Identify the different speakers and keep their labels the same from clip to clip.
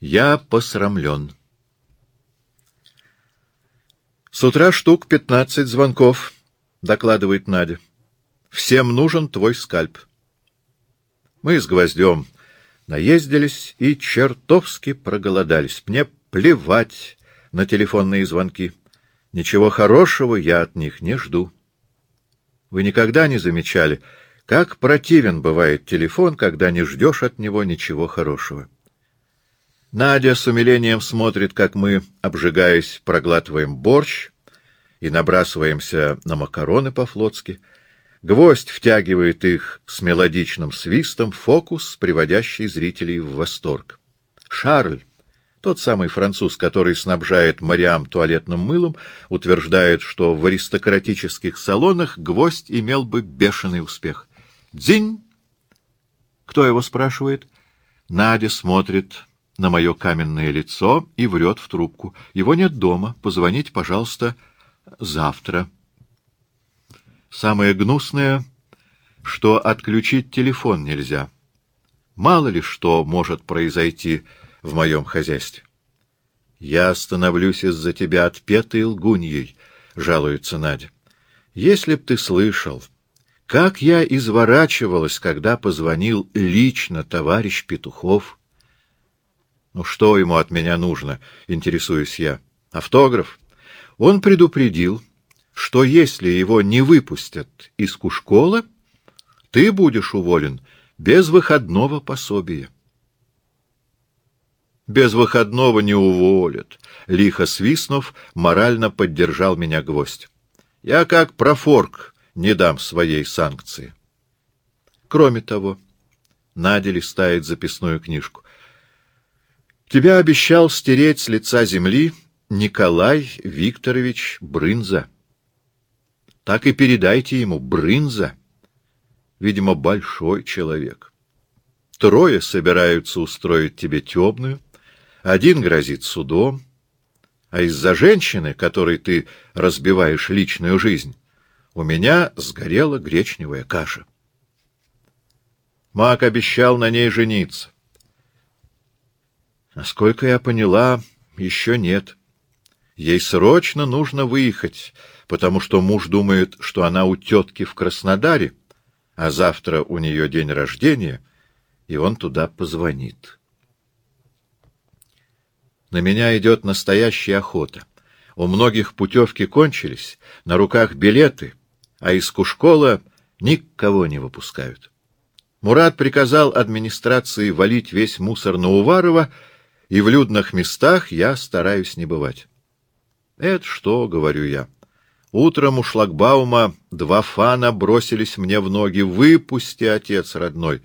Speaker 1: Я посрамлен. С утра штук пятнадцать звонков, — докладывает Надя. Всем нужен твой скальп. Мы с Гвоздем наездились и чертовски проголодались. Мне плевать на телефонные звонки. Ничего хорошего я от них не жду. Вы никогда не замечали, как противен бывает телефон, когда не ждешь от него ничего хорошего. Надя с умилением смотрит, как мы, обжигаясь, проглатываем борщ и набрасываемся на макароны по-флотски. Гвоздь втягивает их с мелодичным свистом, фокус, приводящий зрителей в восторг. Шарль, тот самый француз, который снабжает Мариам туалетным мылом, утверждает, что в аристократических салонах гвоздь имел бы бешеный успех. «Дзинь!» Кто его спрашивает? Надя смотрит на мое каменное лицо и врет в трубку. Его нет дома. Позвоните, пожалуйста, завтра. Самое гнусное, что отключить телефон нельзя. Мало ли что может произойти в моем хозяйстве. Я становлюсь из-за тебя отпетой лгуньей, — жалуется Надя. Если б ты слышал, как я изворачивалась, когда позвонил лично товарищ Петухов, — ну что ему от меня нужно, интересуюсь я. Автограф? Он предупредил, что если его не выпустят из Кушкола, ты будешь уволен без выходного пособия. Без выходного не уволят. Лихо свистнув, морально поддержал меня гвоздь. Я как профорк не дам своей санкции. Кроме того, Надя листает записную книжку. Тебя обещал стереть с лица земли Николай Викторович Брынза. Так и передайте ему Брынза. Видимо, большой человек. Трое собираются устроить тебе темную, один грозит судом, а из-за женщины, которой ты разбиваешь личную жизнь, у меня сгорела гречневая каша. Мак обещал на ней жениться. Насколько я поняла, еще нет. Ей срочно нужно выехать, потому что муж думает, что она у тетки в Краснодаре, а завтра у нее день рождения, и он туда позвонит. На меня идет настоящая охота. У многих путевки кончились, на руках билеты, а из Кушкола никого не выпускают. Мурат приказал администрации валить весь мусор на Уварова, и в людных местах я стараюсь не бывать. Это что, говорю я. Утром у шлагбаума два фана бросились мне в ноги. Выпусти, отец родной.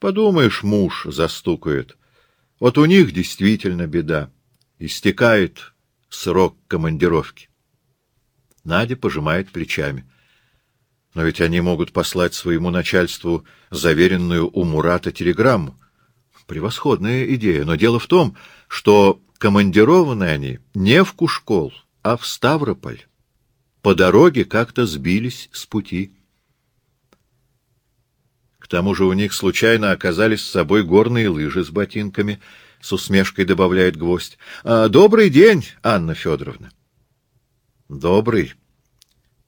Speaker 1: Подумаешь, муж застукает. Вот у них действительно беда. Истекает срок командировки. Надя пожимает плечами. Но ведь они могут послать своему начальству заверенную у Мурата телеграмму. Превосходная идея, но дело в том, что командированы они не в Кушкол, а в Ставрополь. По дороге как-то сбились с пути. К тому же у них случайно оказались с собой горные лыжи с ботинками, — с усмешкой добавляет гвоздь. А, — Добрый день, Анна Федоровна. — Добрый.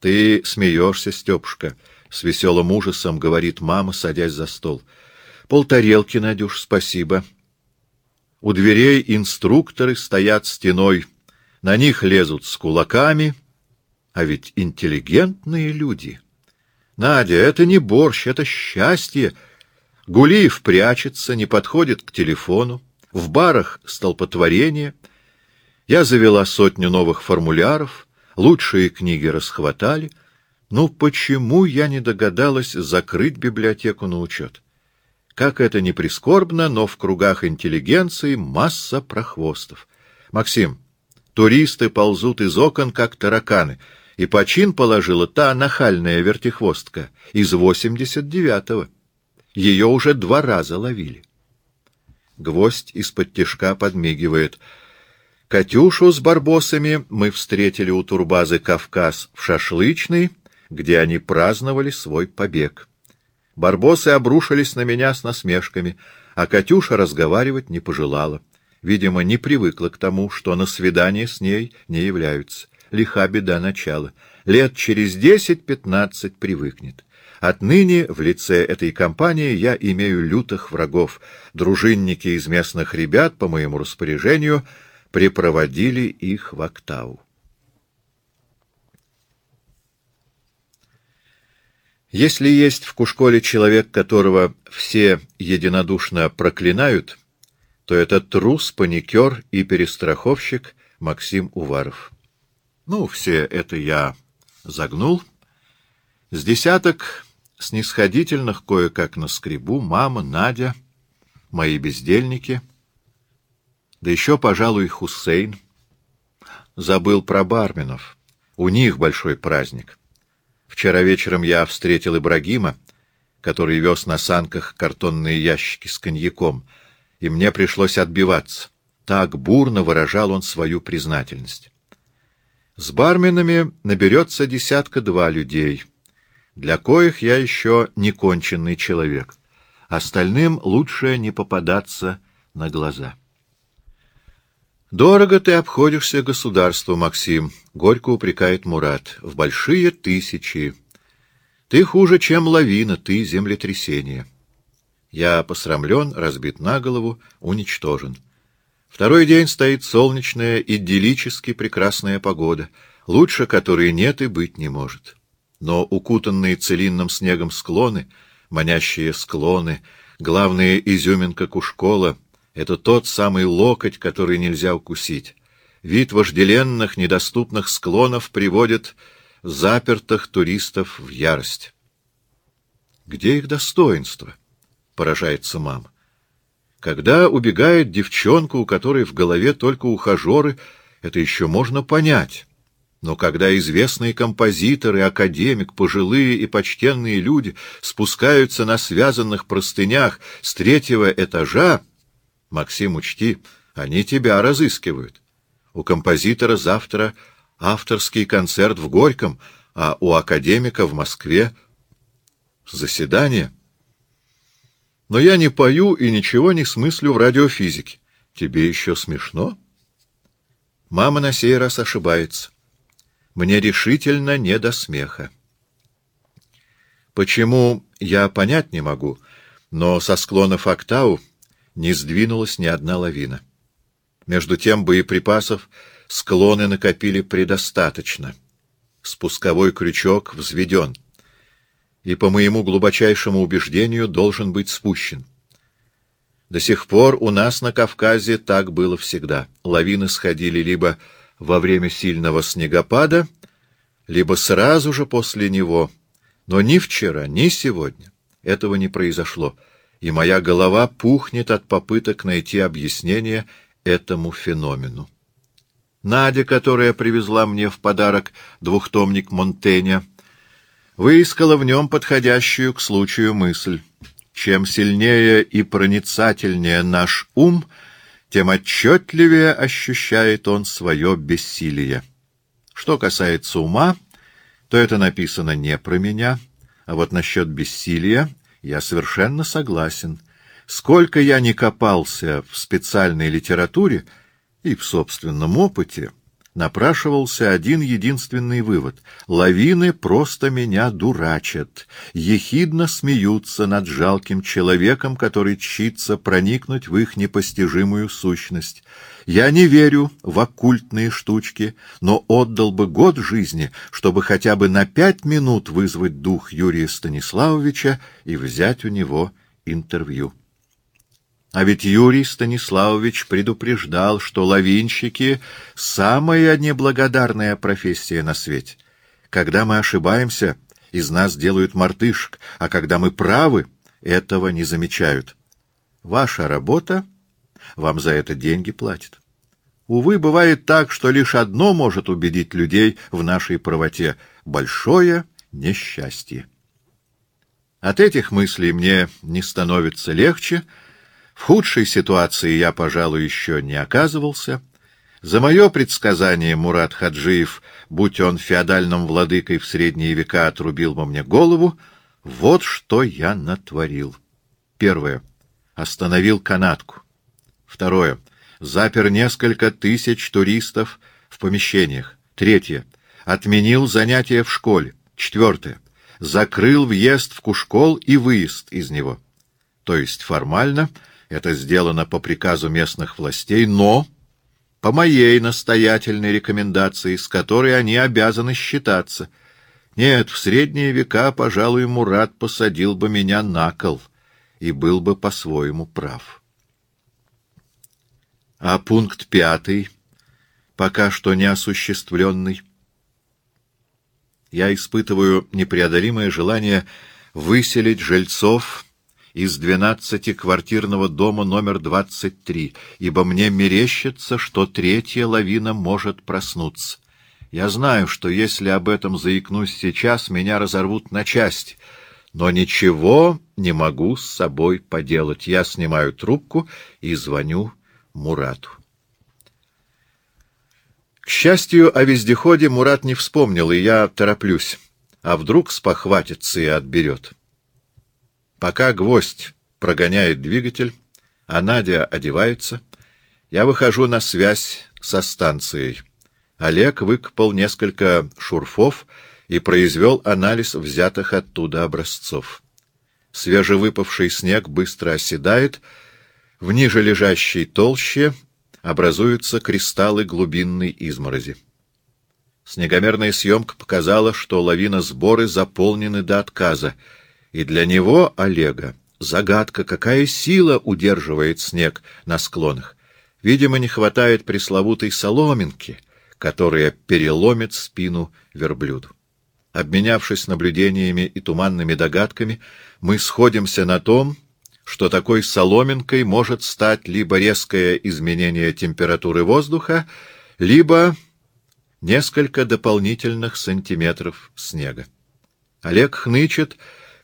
Speaker 1: Ты смеешься, Степушка, — с веселым ужасом говорит мама, садясь за стол. — Полтарелки, Надюш, спасибо. У дверей инструкторы стоят стеной, на них лезут с кулаками, а ведь интеллигентные люди. Надя, это не борщ, это счастье. Гулиев прячется, не подходит к телефону, в барах столпотворение. Я завела сотню новых формуляров, лучшие книги расхватали. Ну почему я не догадалась закрыть библиотеку на учет? Как это ни прискорбно, но в кругах интеллигенции масса прохвостов. Максим, туристы ползут из окон, как тараканы, и почин положила та нахальная вертихвостка из 89-го. Ее уже два раза ловили. Гвоздь из-под тишка подмигивает. Катюшу с барбосами мы встретили у турбазы «Кавказ» в шашлычной, где они праздновали свой побег. Барбосы обрушились на меня с насмешками, а Катюша разговаривать не пожелала. видимо, не привыкла к тому, что на свидание с ней не являются. Лиха беда начала. Лет через десять-пятнадцать привыкнет. Отныне в лице этой компании я имею лютых врагов. Дружинники из местных ребят, по моему распоряжению, припроводили их в Октаву. Если есть в Кушколе человек, которого все единодушно проклинают, то это трус, паникер и перестраховщик Максим Уваров. Ну, все это я загнул. С десяток снисходительных кое-как на скребу, мама, Надя, мои бездельники, да еще, пожалуй, Хусейн. Забыл про барменов. У них большой праздник. Вчера вечером я встретил Ибрагима, который вез на санках картонные ящики с коньяком, и мне пришлось отбиваться. Так бурно выражал он свою признательность. С барменами наберется десятка-два людей, для коих я еще не конченный человек. Остальным лучше не попадаться на глаза. «Дорого ты обходишься государству, Максим», — горько упрекает Мурат, — «в большие тысячи. Ты хуже, чем лавина, ты землетрясение». Я посрамлен, разбит на голову, уничтожен. Второй день стоит солнечная, идиллически прекрасная погода, лучше которой нет и быть не может. Но укутанные целинным снегом склоны, манящие склоны, главная изюминка Кушкола — это тот самый локоть, который нельзя укусить. Вид вожделенных, недоступных склонов приводит запертых туристов в ярость. Где их достоинство? Поражается мама. Когда убегает девчонка, у которой в голове только ухажеры, это еще можно понять. Но когда известные композиторы, академик, пожилые и почтенные люди спускаются на связанных простынях с третьего этажа, Максим, учти, они тебя разыскивают. У композитора завтра авторский концерт в Горьком, а у академика в Москве заседание. Но я не пою и ничего не смыслю в радиофизике. Тебе еще смешно? Мама на сей раз ошибается. Мне решительно не до смеха. Почему, я понять не могу, но со склонов Октау не сдвинулась ни одна лавина. Между тем боеприпасов склоны накопили предостаточно. Спусковой крючок взведен и, по моему глубочайшему убеждению, должен быть спущен. До сих пор у нас на Кавказе так было всегда. Лавины сходили либо во время сильного снегопада, либо сразу же после него. Но ни вчера, ни сегодня этого не произошло и моя голова пухнет от попыток найти объяснение этому феномену. Надя, которая привезла мне в подарок двухтомник Монтеня, выискала в нем подходящую к случаю мысль. Чем сильнее и проницательнее наш ум, тем отчетливее ощущает он свое бессилие. Что касается ума, то это написано не про меня, а вот насчет бессилия я совершенно согласен. Сколько я не копался в специальной литературе и в собственном опыте, напрашивался один единственный вывод. Лавины просто меня дурачат, ехидно смеются над жалким человеком, который чится проникнуть в их непостижимую сущность. Я не верю в оккультные штучки, но отдал бы год жизни, чтобы хотя бы на пять минут вызвать дух Юрия Станиславовича и взять у него интервью. А ведь Юрий Станиславович предупреждал, что лавинщики — самая неблагодарная профессия на свете. Когда мы ошибаемся, из нас делают мартышек, а когда мы правы, этого не замечают. Ваша работа, вам за это деньги платят. Увы, бывает так, что лишь одно может убедить людей в нашей правоте — большое несчастье. От этих мыслей мне не становится легче — в худшей ситуации я, пожалуй, еще не оказывался. За мое предсказание Мурат Хаджиев, будь он феодальным владыкой в средние века, отрубил бы мне голову. Вот что я натворил. Первое. Остановил канатку. Второе. запер несколько тысяч туристов в помещениях. Третье. Отменил занятия в школе. Четвертое. Закрыл въезд в Кушкол и выезд из него. То есть формально это сделано по приказу местных властей, но по моей настоятельной рекомендации, с которой они обязаны считаться. Нет, в средние века, пожалуй, Мурат посадил бы меня на кол и был бы по-своему прав. А пункт пятый, пока что неосуществленный, я испытываю непреодолимое желание выселить жильцов из двенадцатиквартирного дома номер двадцать три, ибо мне мерещится, что третья лавина может проснуться. Я знаю, что если об этом заикнусь сейчас, меня разорвут на части, но ничего не могу с собой поделать. Я снимаю трубку и звоню Мурату. К счастью, о вездеходе Мурат не вспомнил, и я тороплюсь. А вдруг спохватится и отберет. Пока гвоздь прогоняет двигатель, а Надя одевается, я выхожу на связь со станцией. Олег выкопал несколько шурфов и произвел анализ взятых оттуда образцов. Свежевыпавший снег быстро оседает, в ниже лежащей толще образуются кристаллы глубинной изморози. Снегомерная съемка показала, что лавина сборы заполнены до отказа, и для него, Олега, загадка, какая сила удерживает снег на склонах. Видимо, не хватает пресловутой соломинки, которая переломит спину верблюду. Обменявшись наблюдениями и туманными догадками, мы сходимся на том, что такой соломинкой может стать либо резкое изменение температуры воздуха, либо несколько дополнительных сантиметров снега. Олег хнычет,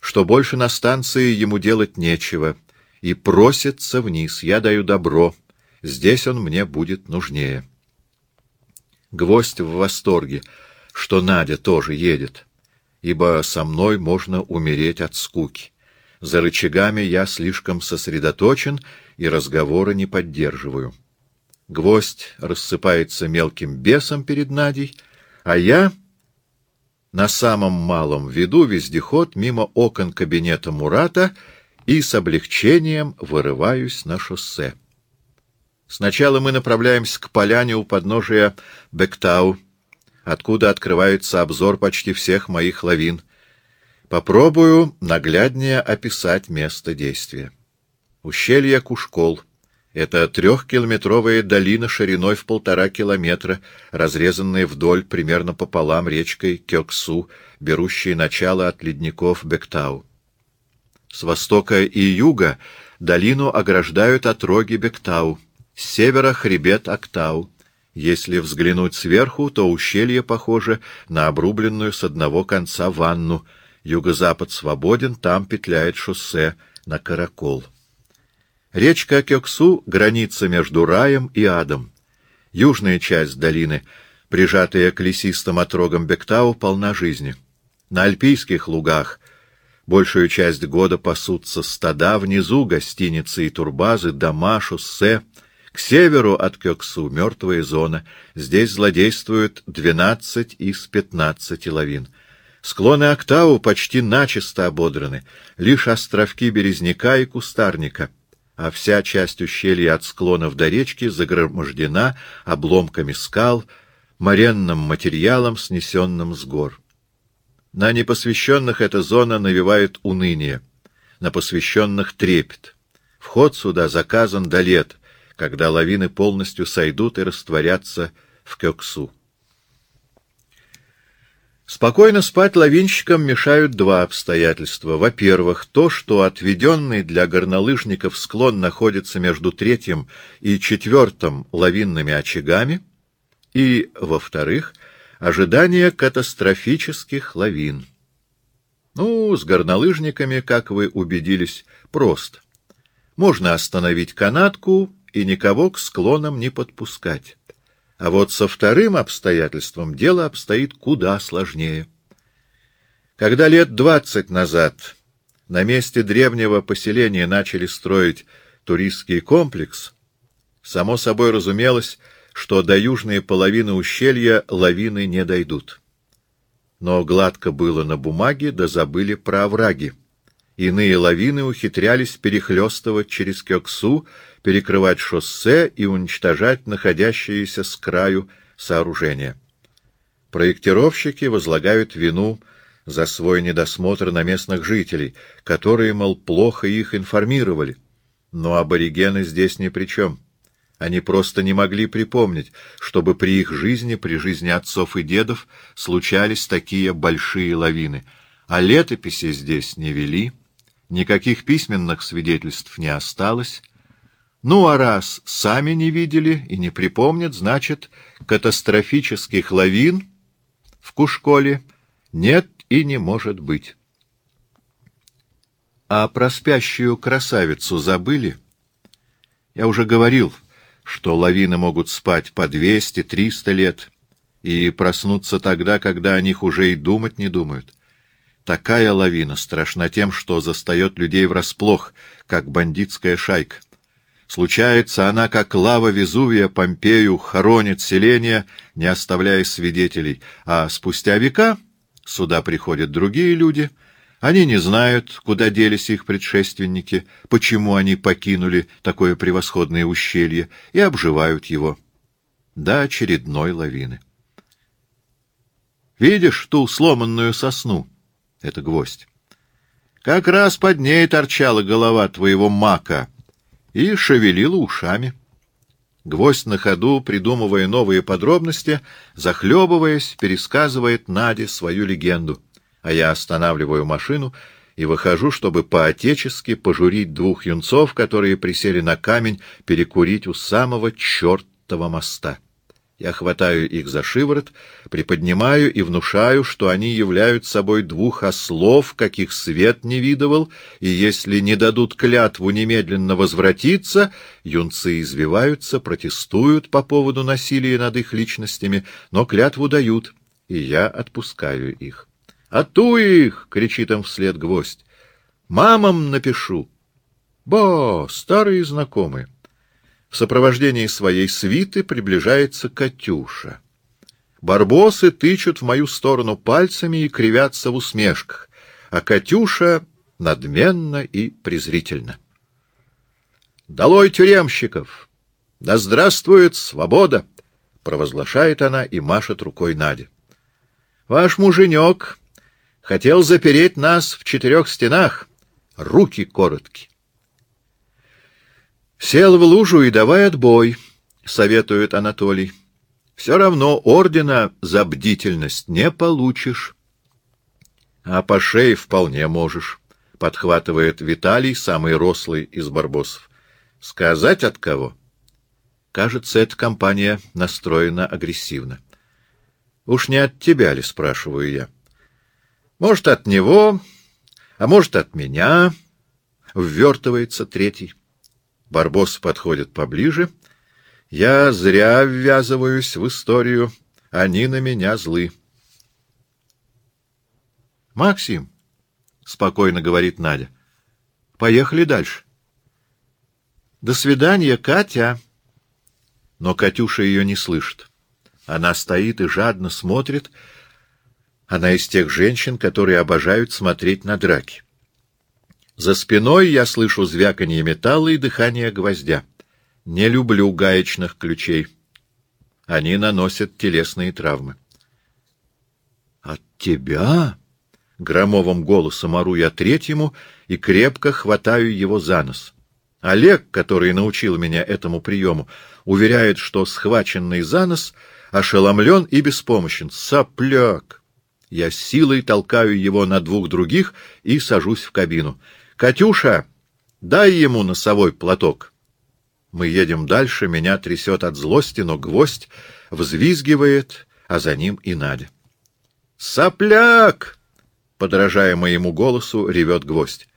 Speaker 1: что больше на станции ему делать нечего, и просится вниз. Я даю добро. Здесь он мне будет нужнее. Гвоздь в восторге, что Надя тоже едет, ибо со мной можно умереть от скуки. За рычагами я слишком сосредоточен и разговора не поддерживаю. Гвоздь рассыпается мелким бесом перед Надей, а я на самом малом веду вездеход мимо окон кабинета Мурата и с облегчением вырываюсь на шоссе. Сначала мы направляемся к поляне у подножия Бектау, откуда открывается обзор почти всех моих лавин. Попробую нагляднее описать место действия. Ущелье Кушкол — это трехкилометровая долина шириной в полтора километра, разрезанная вдоль примерно пополам речкой Кёксу, берущей начало от ледников Бектау. С востока и юга долину ограждают отроги Бектау, с севера хребет Актау. Если взглянуть сверху, то ущелье похоже на обрубленную с одного конца ванну. Юго-запад свободен, там петляет шоссе на Каракол. Речка Кёксу — граница между раем и адом. Южная часть долины, прижатая к лесистым отрогам Бектау, полна жизни. На альпийских лугах большую часть года пасутся стада, внизу гостиницы и турбазы, дома, шоссе. К северу от Кёксу мертвая зона. Здесь злодействуют 12 из 15 лавин. Склоны Октау почти начисто ободраны, лишь островки березняка и кустарника — а вся часть ущелья от склонов до речки загромождена обломками скал, моренным материалом, снесенным с гор. На непосвященных эта зона навевает уныние, на посвященных — трепет. Вход сюда заказан до лет, когда лавины полностью сойдут и растворятся в Кёксу. Спокойно спать лавинщикам мешают два обстоятельства. Во-первых, то, что отведенный для горнолыжников склон находится между третьим и четвертым лавинными очагами, и, во-вторых, ожидание катастрофических лавин. Ну, с горнолыжниками, как вы убедились, просто. Можно остановить канатку и никого к склонам не подпускать. А вот со вторым обстоятельством дело обстоит куда сложнее. Когда лет двадцать назад на месте древнего поселения начали строить туристский комплекс, Само собой разумелось, что до южной половины ущелья лавины не дойдут. Но гладко было на бумаге, да забыли про овраги. Иные лавины ухитрялись перехлестывать через Кёксу, перекрывать шоссе и уничтожать находящиеся с краю сооружения. Проектировщики возлагают вину за свой недосмотр на местных жителей, которые, мол, плохо их информировали. Но аборигены здесь ни при чем. Они просто не могли припомнить, чтобы при их жизни, при жизни отцов и дедов, случались такие большие лавины, а летописи здесь не вели — Никаких письменных свидетельств не осталось. Ну, а раз сами не видели и не припомнят, значит, катастрофических лавин в Кушколе нет и не может быть. А про спящую красавицу забыли? Я уже говорил, что лавины могут спать по двести-триста лет и проснуться тогда, когда о них уже и думать не думают. Такая лавина страшна тем, что застает людей врасплох, как бандитская шайка. Случается она, как лава Везувия, Помпею, хоронит селение, не оставляя свидетелей, а спустя века сюда приходят другие люди. Они не знают, куда делись их предшественники, почему они покинули такое превосходное ущелье, и обживают его. До очередной лавины. Видишь ту сломанную сосну? Это гвоздь. Как раз под ней торчала голова твоего мака и шевелила ушами. Гвоздь на ходу, придумывая новые подробности, захлебываясь, пересказывает Наде свою легенду, а я останавливаю машину и выхожу, чтобы по-отечески пожурить двух юнцов, которые присели на камень перекурить у самого чертова моста. Я хватаю их за шиворот, приподнимаю и внушаю, что они являются собой двух ослов, каких свет не видывал, и если не дадут клятву немедленно возвратиться, юнцы извиваются, протестуют по поводу насилия над их личностями, но клятву дают, и я отпускаю их. «Ату их!» — кричит им вслед гвоздь. «Мамам напишу!» «Бо, старые знакомые!» В сопровождении своей свиты приближается Катюша. Барбосы тычут в мою сторону пальцами и кривятся в усмешках, а Катюша надменно и презрительно. «Долой тюремщиков! Да здравствует свобода!» — провозглашает она и машет рукой Надя. «Ваш муженек хотел запереть нас в четырех стенах. Руки короткие. Сел в лужу и давай отбой, советует Анатолий. Все равно ордена за бдительность не получишь. А по шее вполне можешь, подхватывает Виталий, самый рослый из барбосов. Сказать от кого? Кажется, эта компания настроена агрессивно. Уж не от тебя ли, спрашиваю я. Может, от него, а может, от меня, ввертывается третий. Барбос подходит поближе. Я зря ввязываюсь в историю. Они на меня злы. Максим, спокойно говорит Надя. Поехали дальше. До свидания, Катя. Но Катюша ее не слышит. Она стоит и жадно смотрит. Она из тех женщин, которые обожают смотреть на драки. За спиной я слышу звяканье металла и дыхание гвоздя. Не люблю гаечных ключей. Они наносят телесные травмы. «От тебя?» — громовым голосом ору я третьему и крепко хватаю его за нос. Олег, который научил меня этому приему, уверяет, что схваченный за нос ошеломлен и беспомощен. «Сопляк!» Я силой толкаю его на двух других и сажусь в кабину. «Катюша, дай ему носовой платок». Мы едем дальше, меня трясет от злости, но гвоздь взвизгивает, а за ним и Надя. «Сопляк!» — подражая моему голосу, ревет гвоздь.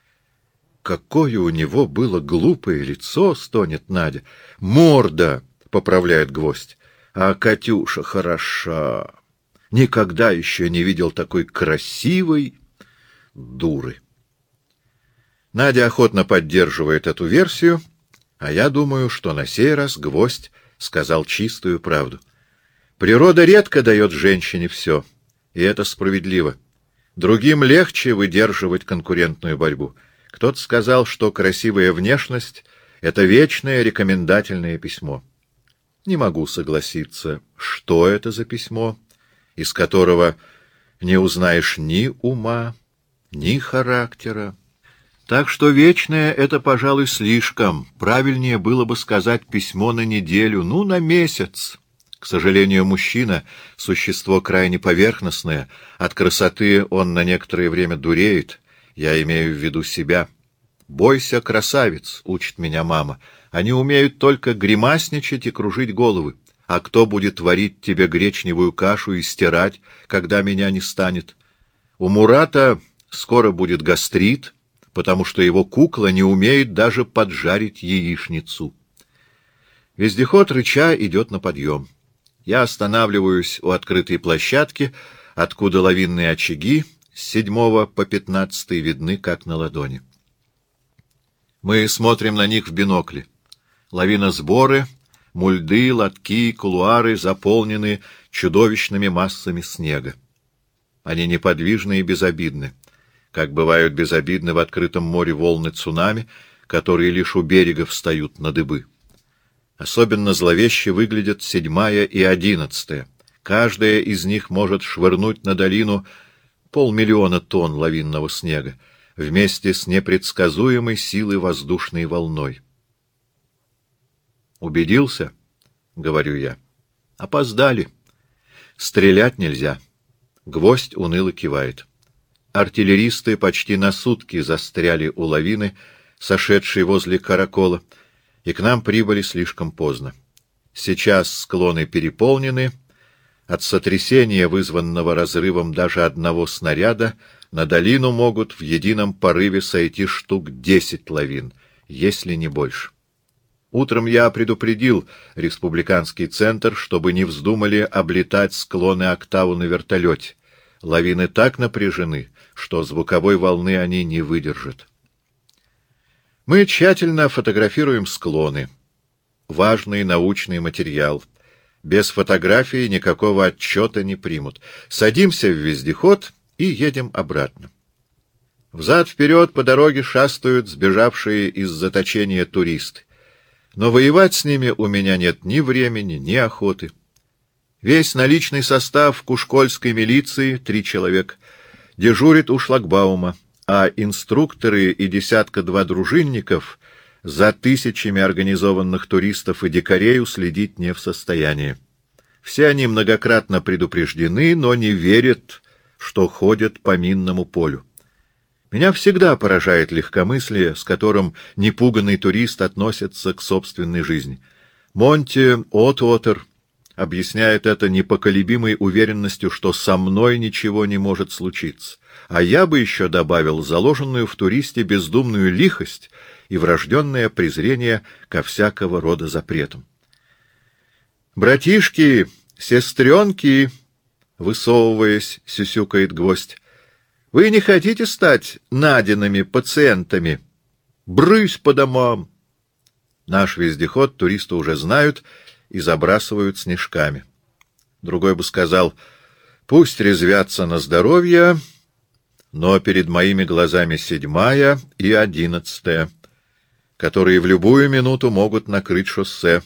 Speaker 1: «Какое у него было глупое лицо!» — стонет Надя. «Морда!» — поправляет гвоздь. «А Катюша хороша! Никогда еще не видел такой красивой дуры!» Надя охотно поддерживает эту версию, А я думаю, что на сей раз гвоздь сказал чистую правду. Природа редко дает женщине все, и это справедливо. Другим легче выдерживать конкурентную борьбу. Кто-то сказал, что красивая внешность — это вечное рекомендательное письмо. Не могу согласиться, что это за письмо, из которого не узнаешь ни ума, ни характера. Так что вечное — это, пожалуй, слишком. Правильнее было бы сказать письмо на неделю, ну, на месяц. К сожалению, мужчина — существо крайне поверхностное. От красоты он на некоторое время дуреет. Я имею в виду себя. «Бойся, красавец!» — учит меня мама. «Они умеют только гримасничать и кружить головы. А кто будет варить тебе гречневую кашу и стирать, когда меня не станет? У Мурата скоро будет гастрит» потому что его кукла не умеет даже поджарить яичницу. Вездеход рыча идет на подъем. Я останавливаюсь у открытой площадки, откуда лавинные очаги с седьмого по пятнадцатый видны, как на ладони. Мы смотрим на них в бинокле. Лавина сборы, мульды, лотки, кулуары заполнены чудовищными массами снега. Они неподвижны и безобидны как бывают безобидны в открытом море волны цунами, которые лишь у берега встают на дыбы. Особенно зловеще выглядят седьмая и одиннадцатая. Каждая из них может швырнуть на долину полмиллиона тонн лавинного снега вместе с непредсказуемой силой воздушной волной. «Убедился?» — говорю я. «Опоздали. Стрелять нельзя». Гвоздь уныло кивает. Артиллеристы почти на сутки застряли у лавины, сошедшей возле Каракола, и к нам прибыли слишком поздно. Сейчас склоны переполнены. От сотрясения, вызванного разрывом даже одного снаряда, на долину могут в едином порыве сойти штук десять лавин, если не больше. Утром я предупредил республиканский центр, чтобы не вздумали облетать склоны Октаву на вертолете. Лавины так напряжены, что звуковой волны они не выдержат. Мы тщательно фотографируем склоны. Важный научный материал. Без фотографии никакого отчета не примут. Садимся в вездеход и едем обратно. Взад-вперед по дороге шастают сбежавшие из заточения туристы. Но воевать с ними у меня нет ни времени, ни охоты. Весь наличный состав кушкольской милиции, три человека, дежурит у шлагбаума, а инструкторы и десятка-два дружинников за тысячами организованных туристов и дикарей уследить не в состоянии. Все они многократно предупреждены, но не верят, что ходят по минному полю. Меня всегда поражает легкомыслие, с которым непуганный турист относится к собственной жизни. Монти Отвотер объясняет это непоколебимой уверенностью, что со мной ничего не может случиться. А я бы еще добавил заложенную в туристе бездумную лихость и врожденное презрение ко всякого рода запретам. «Братишки, сестренки!» — высовываясь, сюсюкает гвоздь. «Вы не хотите стать Надиными пациентами? Брысь по домам!» Наш вездеход туристы уже знают — и забрасывают снежками. Другой бы сказал, пусть резвятся на здоровье, но перед моими глазами седьмая и одиннадцатая, которые в любую минуту могут накрыть шоссе,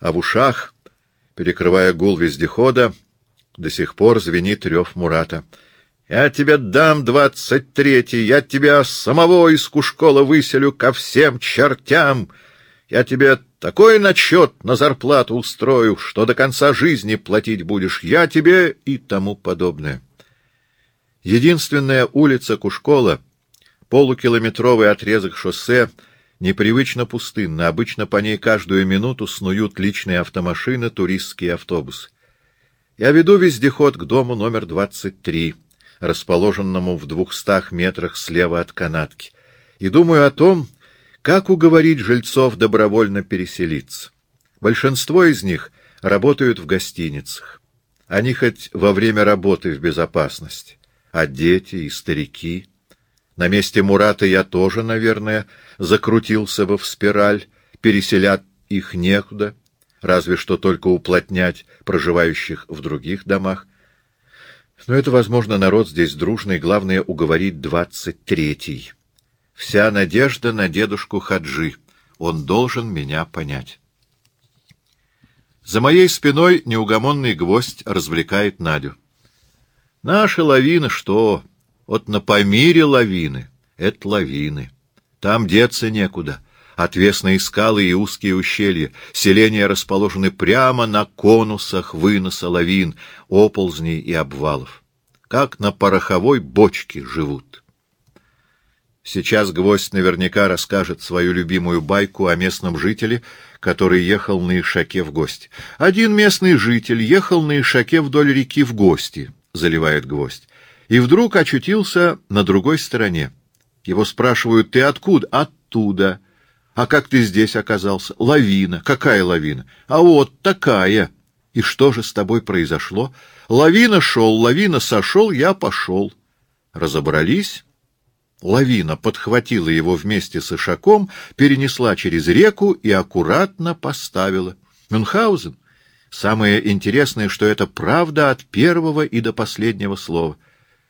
Speaker 1: а в ушах, перекрывая гул вездехода, до сих пор звенит рев Мурата. «Я тебе дам двадцать третий, я тебя самого из Кушкола выселю ко всем чертям!» Я тебе такой начет на зарплату устрою, что до конца жизни платить будешь. Я тебе и тому подобное. Единственная улица Кушкола, полукилометровый отрезок шоссе, непривычно пустынна. Обычно по ней каждую минуту снуют личные автомашины, туристские автобусы. Я веду вездеход к дому номер 23, расположенному в двухстах метрах слева от канатки, и думаю о том, как уговорить жильцов добровольно переселиться? Большинство из них работают в гостиницах. Они хоть во время работы в безопасности, а дети и старики... На месте Мурата я тоже, наверное, закрутился бы в спираль, переселят их некуда, разве что только уплотнять проживающих в других домах. Но это, возможно, народ здесь дружный, главное — уговорить двадцать третий. Вся надежда на дедушку Хаджи. Он должен меня понять. За моей спиной неугомонный гвоздь развлекает Надю. Наши лавины что? Вот на Памире лавины. Это лавины. Там деться некуда. Отвесные скалы и узкие ущелья. Селения расположены прямо на конусах выноса лавин, оползней и обвалов. Как на пороховой бочке живут. Сейчас гвоздь наверняка расскажет свою любимую байку о местном жителе, который ехал на Ишаке в гости. Один местный житель ехал на Ишаке вдоль реки в гости, заливает гвоздь, и вдруг очутился на другой стороне. Его спрашивают, ты откуда? Оттуда. А как ты здесь оказался? Лавина. Какая лавина? А вот такая. И что же с тобой произошло? Лавина шел, лавина сошел, я пошел. Разобрались? Лавина подхватила его вместе с Ишаком, перенесла через реку и аккуратно поставила. Мюнхгаузен. Самое интересное, что это правда от первого и до последнего слова.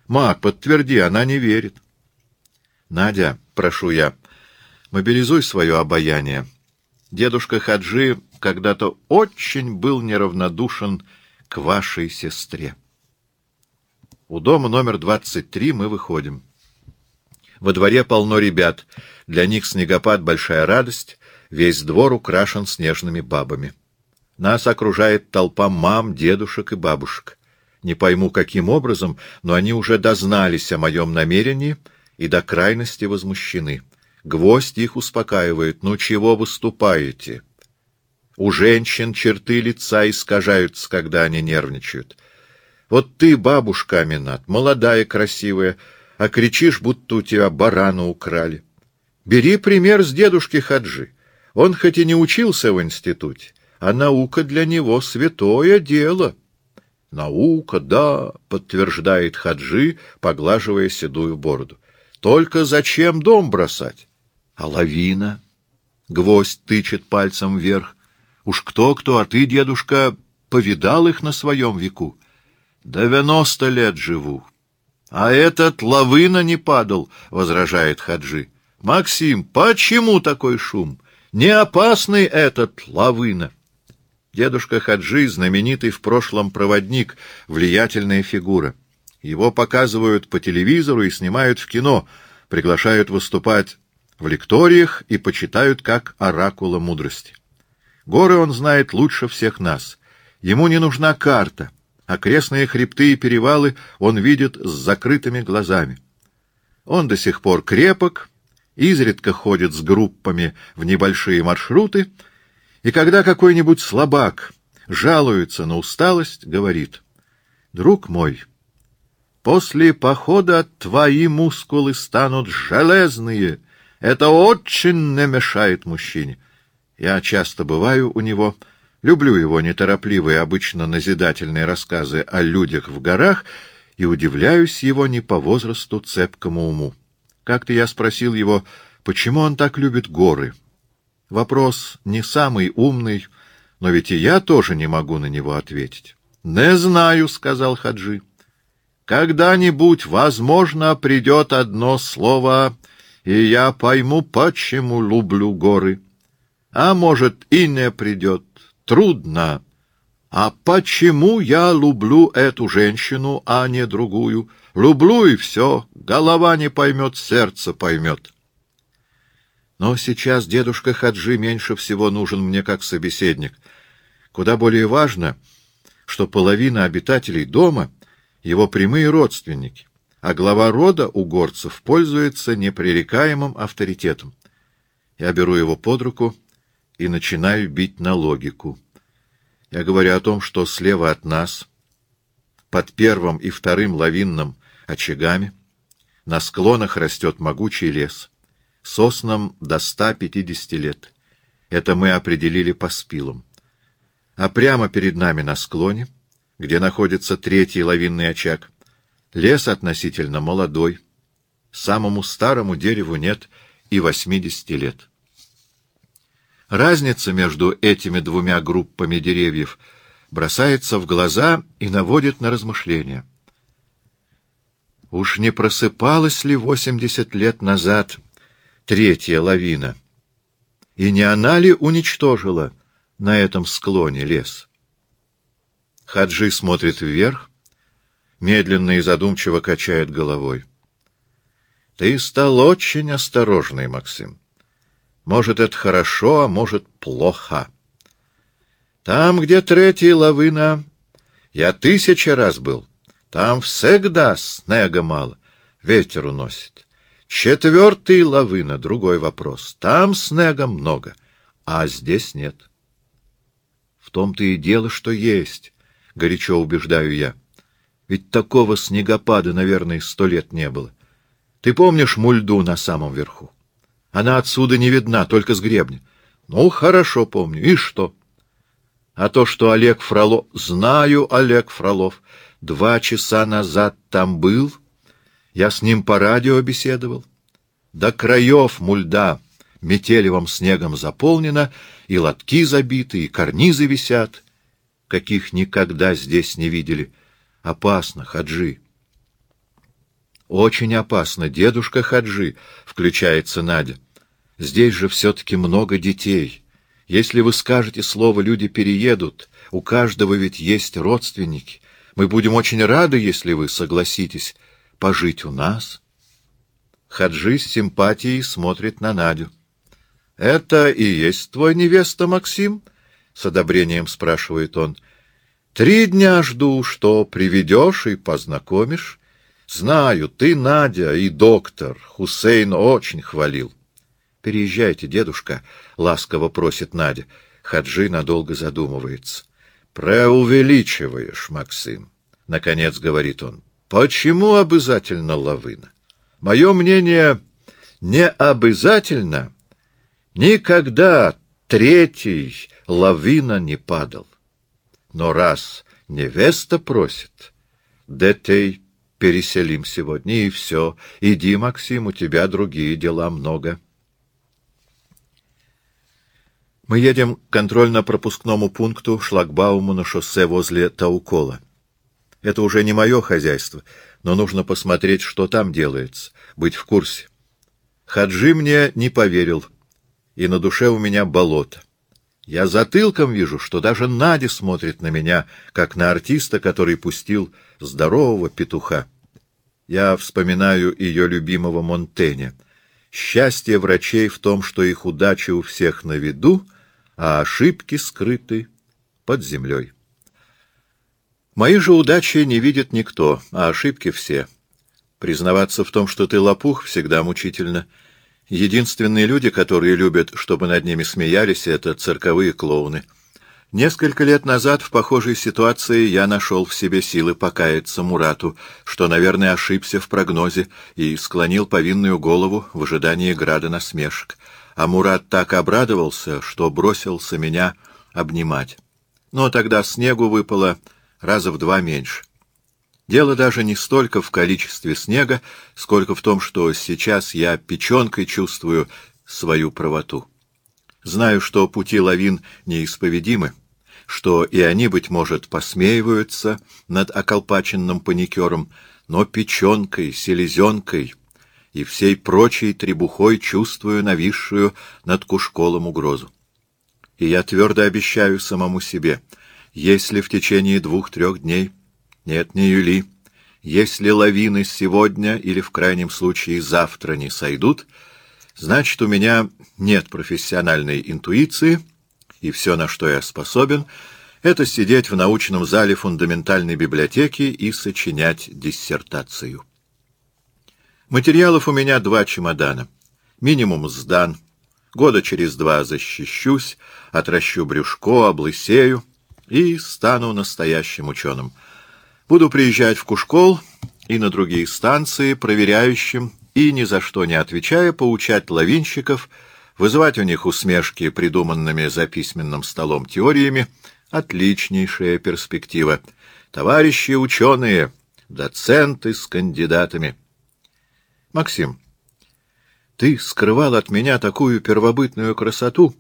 Speaker 1: Мак, подтверди, она не верит. Надя, прошу я, мобилизуй свое обаяние. Дедушка Хаджи когда-то очень был неравнодушен к вашей сестре. У дома номер двадцать три мы выходим. Во дворе полно ребят. Для них снегопад — большая радость. Весь двор украшен снежными бабами. Нас окружает толпа мам, дедушек и бабушек. Не пойму, каким образом, но они уже дознались о моем намерении и до крайности возмущены. Гвоздь их успокаивает. «Ну чего выступаете?» У женщин черты лица искажаются, когда они нервничают. Вот ты, бабушка Аминат, молодая, красивая, а кричишь, будто у тебя барана украли. Бери пример с дедушки Хаджи. Он хоть и не учился в институте, а наука для него святое дело. Наука, да, подтверждает Хаджи, поглаживая седую бороду. Только зачем дом бросать? А лавина? Гвоздь тычет пальцем вверх. Уж кто-кто, а ты, дедушка, повидал их на своем веку. Девяносто лет живу. — А этот лавына не падал, — возражает Хаджи. — Максим, почему такой шум? Не опасный этот лавына. Дедушка Хаджи — знаменитый в прошлом проводник, влиятельная фигура. Его показывают по телевизору и снимают в кино, приглашают выступать в лекториях и почитают как оракула мудрости. Горы он знает лучше всех нас. Ему не нужна карта — Окрестные хребты и перевалы он видит с закрытыми глазами. Он до сих пор крепок, изредка ходит с группами в небольшие маршруты, и когда какой-нибудь слабак жалуется на усталость, говорит, «Друг мой, после похода твои мускулы станут железные, это очень не мешает мужчине». Я часто бываю у него, — Люблю его неторопливые, обычно назидательные рассказы о людях в горах и удивляюсь его не по возрасту цепкому уму. Как-то я спросил его, почему он так любит горы. Вопрос не самый умный, но ведь и я тоже не могу на него ответить. — Не знаю, — сказал Хаджи. — Когда-нибудь, возможно, придет одно слово, и я пойму, почему люблю горы. А может, и не придет трудно. А почему я люблю эту женщину, а не другую? Люблю и все, голова не поймет, сердце поймет. Но сейчас дедушка Хаджи меньше всего нужен мне как собеседник. Куда более важно, что половина обитателей дома — его прямые родственники, а глава рода у горцев пользуется непререкаемым авторитетом. Я беру его под руку — и начинаю бить на логику. Я говорю о том, что слева от нас, под первым и вторым лавинным очагами, на склонах растет могучий лес, соснам до 150 лет. Это мы определили по спилам. А прямо перед нами на склоне, где находится третий лавинный очаг, лес относительно молодой, самому старому дереву нет и 80 лет. Разница между этими двумя группами деревьев бросается в глаза и наводит на размышления. Уж не просыпалась ли восемьдесят лет назад третья лавина? И не она ли уничтожила на этом склоне лес? Хаджи смотрит вверх, медленно и задумчиво качает головой. Ты стал очень осторожный, Максим. Может, это хорошо, а может, плохо. Там, где третья лавина, я тысяча раз был. Там всегда снега мало, ветер уносит. Четвертый лавина — другой вопрос. Там снега много, а здесь нет. В том-то и дело, что есть, — горячо убеждаю я. Ведь такого снегопада, наверное, сто лет не было. Ты помнишь мульду на самом верху? Она отсюда не видна, только с гребня. Ну, хорошо помню. И что? А то, что Олег Фролов... Знаю, Олег Фролов. Два часа назад там был. Я с ним по радио беседовал. До краев мульда метелевым снегом заполнена, и лотки забиты, и карнизы висят, каких никогда здесь не видели. Опасно, Хаджи. Очень опасно, дедушка Хаджи, включается Надя. Здесь же все-таки много детей. Если вы скажете слово, люди переедут. У каждого ведь есть родственники. Мы будем очень рады, если вы согласитесь пожить у нас. Хаджи с симпатией смотрит на Надю. — Это и есть твой невеста, Максим? — с одобрением спрашивает он. — Три дня жду, что приведешь и познакомишь. Знаю, ты, Надя, и доктор. Хусейн очень хвалил. — Переезжайте, дедушка, — ласково просит Надя. Хаджи надолго задумывается. — Преувеличиваешь, Максим, — наконец говорит он. — Почему обязательно лавына? Мое мнение, не обязательно. Никогда третий лавина не падал. Но раз невеста просит, детей переселим сегодня, и все. Иди, Максим, у тебя другие дела много. — Мы едем к контрольно-пропускному пункту шлагбауму на шоссе возле Таукола. Это уже не мое хозяйство, но нужно посмотреть, что там делается, быть в курсе. Хаджи мне не поверил, и на душе у меня болото. Я затылком вижу, что даже Надя смотрит на меня, как на артиста, который пустил здорового петуха. Я вспоминаю ее любимого Монтеня. Счастье врачей в том, что их удача у всех на виду — а ошибки скрыты под землей. Мои же удачи не видит никто, а ошибки все. Признаваться в том, что ты лопух, всегда мучительно. Единственные люди, которые любят, чтобы над ними смеялись, — это цирковые клоуны. Несколько лет назад в похожей ситуации я нашел в себе силы покаяться Мурату, что, наверное, ошибся в прогнозе и склонил повинную голову в ожидании града насмешек а Мурат так обрадовался, что бросился меня обнимать. Но тогда снегу выпало раза в два меньше. Дело даже не столько в количестве снега, сколько в том, что сейчас я печенкой чувствую свою правоту. Знаю, что пути лавин неисповедимы, что и они, быть может, посмеиваются над околпаченным паникером, но печенкой, селезенкой и всей прочей требухой чувствую нависшую над Кушколом угрозу. И я твердо обещаю самому себе, если в течение двух-трех дней, нет, не Юли, если лавины сегодня или, в крайнем случае, завтра не сойдут, значит, у меня нет профессиональной интуиции, и все, на что я способен, это сидеть в научном зале фундаментальной библиотеки и сочинять диссертацию. Материалов у меня два чемодана. Минимум сдан. Года через два защищусь, отращу брюшко, облысею и стану настоящим ученым. Буду приезжать в Кушкол и на другие станции, проверяющим и ни за что не отвечая, поучать лавинщиков, вызывать у них усмешки придуманными за письменным столом теориями. Отличнейшая перспектива. Товарищи ученые, доценты с кандидатами — Максим, ты скрывал от меня такую первобытную красоту,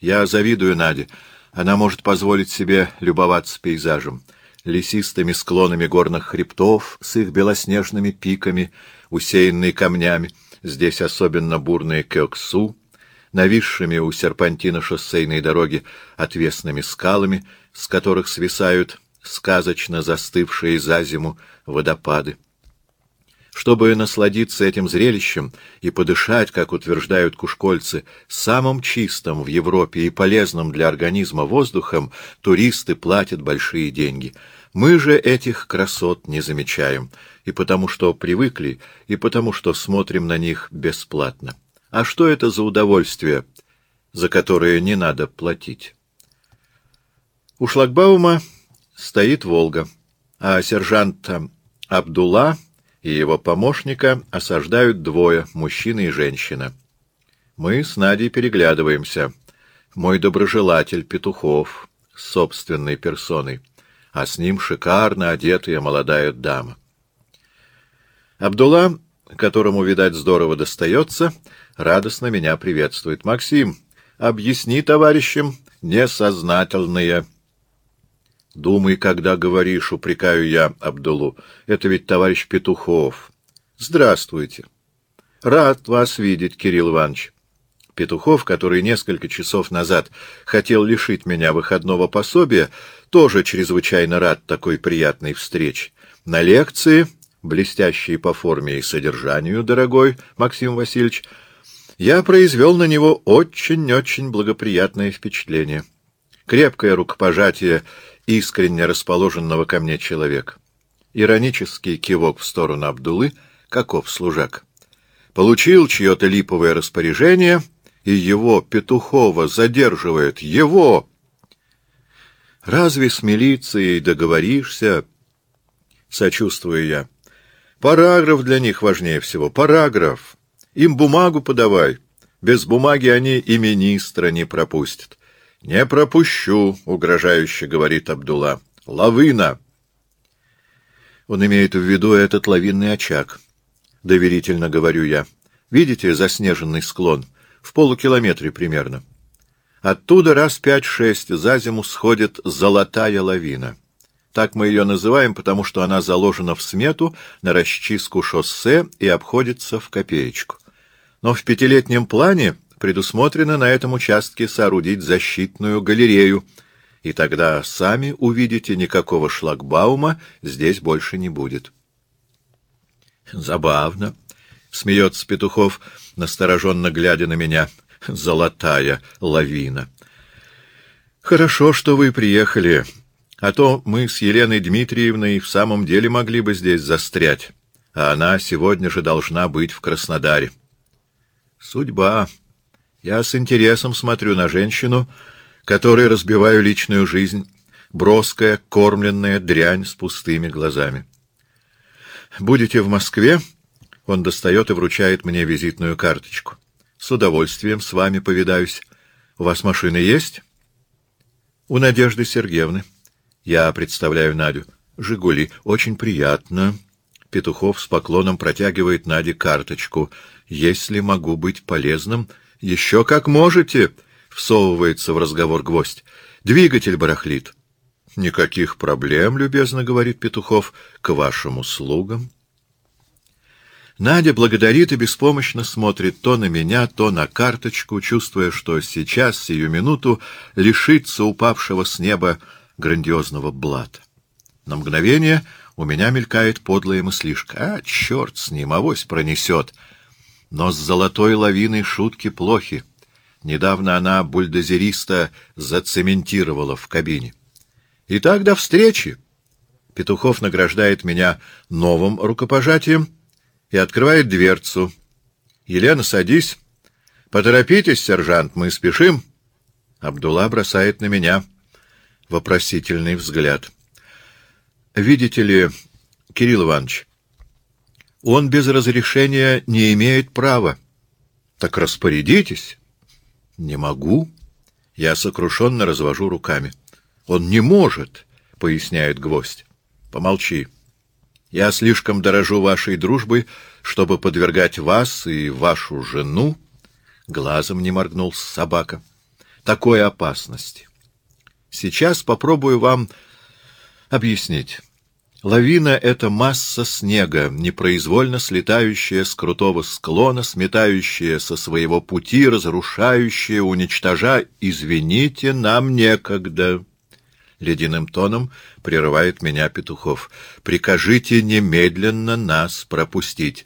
Speaker 1: Я завидую Наде. Она может позволить себе любоваться пейзажем, лесистыми склонами горных хребтов с их белоснежными пиками, усеянными камнями, здесь особенно бурные Кёксу, нависшими у серпантина шоссейной дороги отвесными скалами, с которых свисают сказочно застывшие за зиму водопады. Чтобы насладиться этим зрелищем и подышать, как утверждают кушкольцы, самым чистым в Европе и полезным для организма воздухом, туристы платят большие деньги. Мы же этих красот не замечаем, и потому что привыкли, и потому что смотрим на них бесплатно. А что это за удовольствие, за которое не надо платить? У шлагбаума стоит «Волга», а сержант Абдулла и его помощника осаждают двое, мужчина и женщина. Мы с Надей переглядываемся. Мой доброжелатель Петухов с собственной персоной, а с ним шикарно одетая молодая дама. Абдулла, которому, видать, здорово достается, радостно меня приветствует. «Максим, объясни товарищам несознательные». Думай, когда говоришь, упрекаю я Абдулу. Это ведь товарищ Петухов. Здравствуйте. Рад вас видеть, Кирилл Иванович. Петухов, который несколько часов назад хотел лишить меня выходного пособия, тоже чрезвычайно рад такой приятной встрече. На лекции, блестящие по форме и содержанию, дорогой Максим Васильевич, я произвел на него очень-очень благоприятное впечатление. Крепкое рукопожатие искренне расположенного ко мне человека. Иронический кивок в сторону Абдулы, каков служак. Получил чье-то липовое распоряжение, и его, Петухова, задерживает. Его! Разве с милицией договоришься? Сочувствую я. Параграф для них важнее всего. Параграф. Им бумагу подавай. Без бумаги они и министра не пропустят. — Не пропущу, — угрожающе говорит Абдулла. — Лавына! Он имеет в виду этот лавинный очаг. Доверительно говорю я. Видите заснеженный склон? В полукилометре примерно. Оттуда раз пять-шесть за зиму сходит золотая лавина. Так мы ее называем, потому что она заложена в смету на расчистку шоссе и обходится в копеечку. Но в пятилетнем плане предусмотрено на этом участке соорудить защитную галерею, и тогда сами увидите, никакого шлагбаума здесь больше не будет. Забавно, — смеется Петухов, настороженно глядя на меня. Золотая лавина. Хорошо, что вы приехали, а то мы с Еленой Дмитриевной в самом деле могли бы здесь застрять, а она сегодня же должна быть в Краснодаре. Судьба, я с интересом смотрю на женщину, которой разбиваю личную жизнь, броская, кормленная дрянь с пустыми глазами. Будете в Москве? Он достает и вручает мне визитную карточку. С удовольствием с вами повидаюсь. У вас машина есть? У Надежды Сергеевны. Я представляю Надю. «Жигули». Очень приятно. Петухов с поклоном протягивает Наде карточку. «Если могу быть полезным, — Еще как можете, — всовывается в разговор гвоздь. — Двигатель барахлит. — Никаких проблем, — любезно говорит Петухов, — к вашим услугам. Надя благодарит и беспомощно смотрит то на меня, то на карточку, чувствуя, что сейчас, сию минуту, лишится упавшего с неба грандиозного блата. На мгновение у меня мелькает подлая мыслишка. А, черт с ним, авось пронесет — но с золотой лавиной шутки плохи. Недавно она бульдозериста зацементировала в кабине. Итак, до встречи! Петухов награждает меня новым рукопожатием и открывает дверцу. Елена, садись. Поторопитесь, сержант, мы спешим. Абдулла бросает на меня вопросительный взгляд. Видите ли, Кирилл Иванович, он без разрешения не имеет права. Так распорядитесь. Не могу. Я сокрушенно развожу руками. Он не может, поясняет гвоздь. Помолчи. Я слишком дорожу вашей дружбой, чтобы подвергать вас и вашу жену. Глазом не моргнул собака. такой опасности. Сейчас попробую вам объяснить. Лавина — это масса снега, непроизвольно слетающая с крутого склона, сметающая со своего пути, разрушающая, уничтожая. «Извините, нам некогда». Ледяным тоном прерывает меня Петухов. «Прикажите немедленно нас пропустить».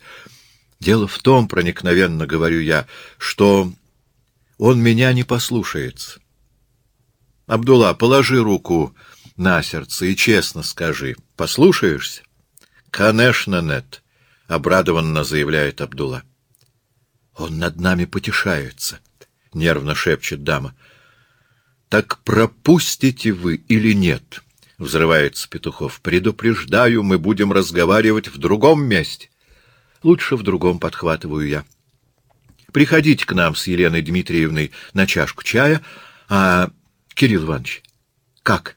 Speaker 1: «Дело в том, — проникновенно говорю я, — что он меня не послушается. Абдулла, положи руку на сердце и честно скажи, послушаешься? Конечно, нет, — обрадованно заявляет Абдулла. Он над нами потешается, — нервно шепчет дама. Так пропустите вы или нет? — взрывается Петухов. Предупреждаю, мы будем разговаривать в другом месте. Лучше в другом подхватываю я. Приходите к нам с Еленой Дмитриевной на чашку чая, а Кирилл Иванович, как?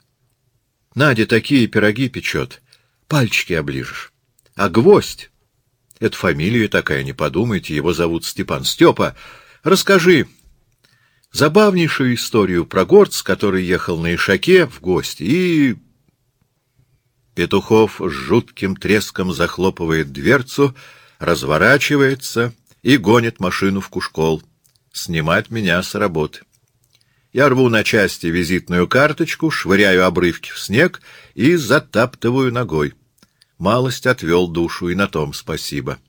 Speaker 1: Надя такие пироги печет, пальчики оближешь. А гвоздь? Это фамилия такая, не подумайте, его зовут Степан. Степа, расскажи забавнейшую историю про горц, который ехал на Ишаке в гости и... Петухов с жутким треском захлопывает дверцу, разворачивается и гонит машину в Кушкол. Снимать меня с работы. Я рву на части визитную карточку, швыряю обрывки в снег и затаптываю ногой. Малость отвел душу, и на том спасибо.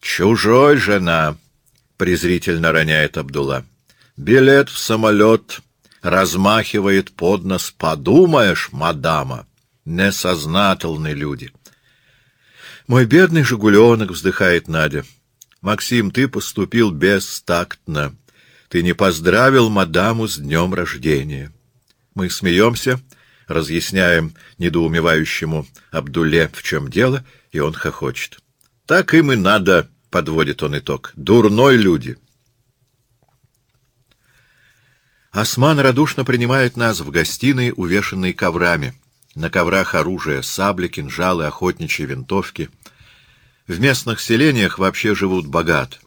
Speaker 1: «Чужой жена!» — презрительно роняет Абдулла. «Билет в самолет!» — размахивает под нос. «Подумаешь, мадама!» Несознательные люди. «Мой бедный жигуленок!» — вздыхает Надя. «Максим, ты поступил бестактно. Ты не поздравил мадаму с днем рождения. Мы смеемся, разъясняем недоумевающему Абдуле, в чем дело, и он хохочет. Так им и надо, подводит он итог. Дурной люди. Осман радушно принимает нас в гостиной, увешанной коврами. На коврах оружие, сабли, кинжалы, охотничьи винтовки. В местных селениях вообще живут богат.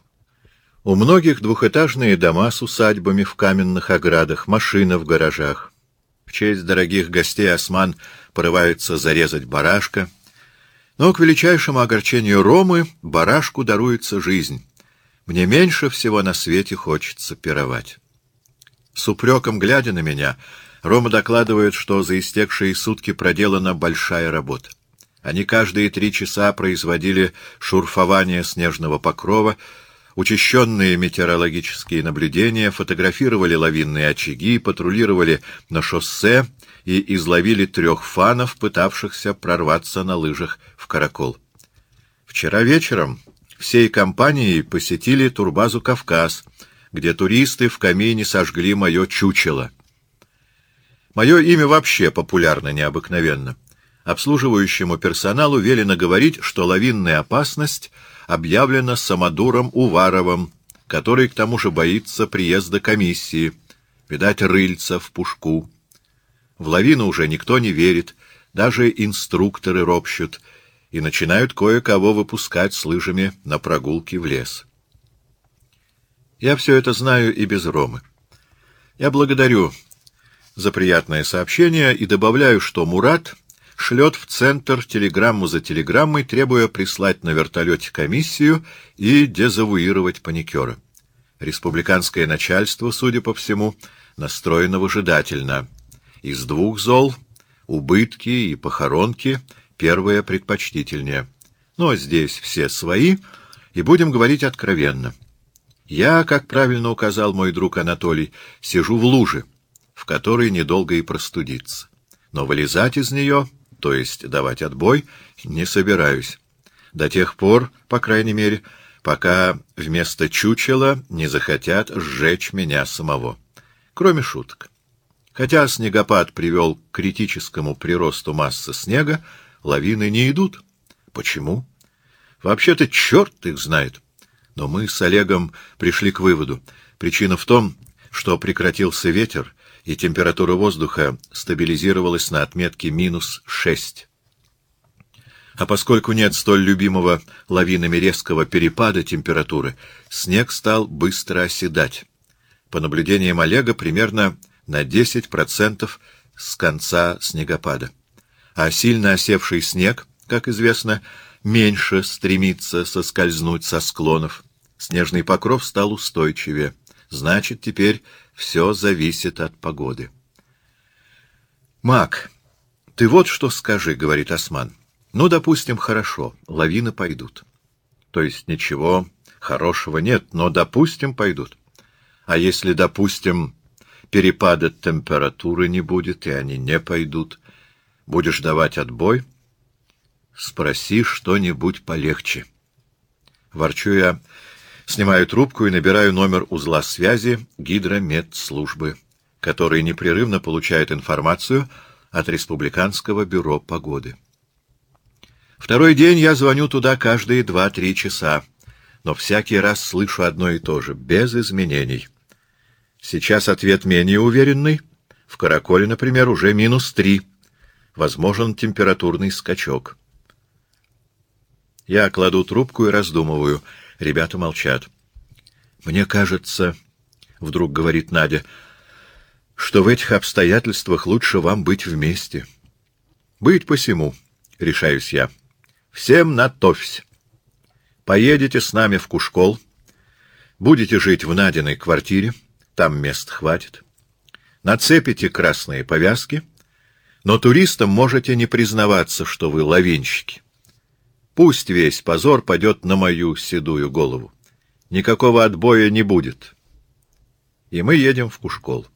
Speaker 1: У многих двухэтажные дома с усадьбами в каменных оградах, машина в гаражах. В честь дорогих гостей осман порывается зарезать барашка. Но к величайшему огорчению Ромы барашку даруется жизнь. Мне меньше всего на свете хочется пировать. С упреком глядя на меня, Рома докладывает, что за истекшие сутки проделана большая работа. Они каждые три часа производили шурфование снежного покрова, учащенные метеорологические наблюдения, фотографировали лавинные очаги, патрулировали на шоссе и изловили трех фанов, пытавшихся прорваться на лыжах в Каракол. Вчера вечером всей компанией посетили турбазу «Кавказ», где туристы в камине сожгли мое чучело. Мое имя вообще популярно необыкновенно. Обслуживающему персоналу велено говорить, что лавинная опасность — объявлено самодуром Уваровым, который к тому же боится приезда комиссии, видать, рыльца в пушку. В лавину уже никто не верит, даже инструкторы ропщут и начинают кое-кого выпускать с лыжами на прогулки в лес. Я все это знаю и без Ромы. Я благодарю за приятное сообщение и добавляю, что Мурат шлет в центр телеграмму за телеграммой, требуя прислать на вертолете комиссию и дезавуировать паникера. Республиканское начальство, судя по всему, настроено выжидательно. Из двух зол — убытки и похоронки — первое предпочтительнее. Но здесь все свои, и будем говорить откровенно. Я, как правильно указал мой друг Анатолий, сижу в луже, в которой недолго и простудиться. Но вылезать из нее то есть давать отбой, не собираюсь. До тех пор, по крайней мере, пока вместо чучела не захотят сжечь меня самого. Кроме шуток. Хотя снегопад привел к критическому приросту массы снега, лавины не идут. Почему? Вообще-то черт их знает. Но мы с Олегом пришли к выводу. Причина в том, что прекратился ветер, и температура воздуха стабилизировалась на отметке минус шесть. А поскольку нет столь любимого лавинами резкого перепада температуры, снег стал быстро оседать. по наблюдениям Олега, примерно на 10% с конца снегопада. А сильно осевший снег, как известно, меньше стремится соскользнуть со склонов. Снежный покров стал устойчивее. Значит, теперь все зависит от погоды. «Мак, ты вот что скажи», — говорит Осман. «Ну, допустим, хорошо, лавины пойдут. То есть ничего хорошего нет, но, допустим, пойдут. А если, допустим, перепада температуры не будет, и они не пойдут, будешь давать отбой? Спроси что-нибудь полегче». Ворчу я, снимаю трубку и набираю номер узла связи гидромедслужбы который непрерывно получает информацию от Республиканского бюро погоды. Второй день я звоню туда каждые два-три часа, но всякий раз слышу одно и то же, без изменений. Сейчас ответ менее уверенный. В Караколе, например, уже минус три. Возможен температурный скачок. Я кладу трубку и раздумываю. Ребята молчат. «Мне кажется, — вдруг говорит Надя, — что в этих обстоятельствах лучше вам быть вместе. Быть посему, решаюсь я. Всем на товсь. Поедете с нами в Кушкол, будете жить в Надиной квартире, там мест хватит. Нацепите красные повязки, но туристам можете не признаваться, что вы лавинщики. Пусть весь позор падет на мою седую голову. Никакого отбоя не будет. И мы едем в Кушкол.